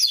you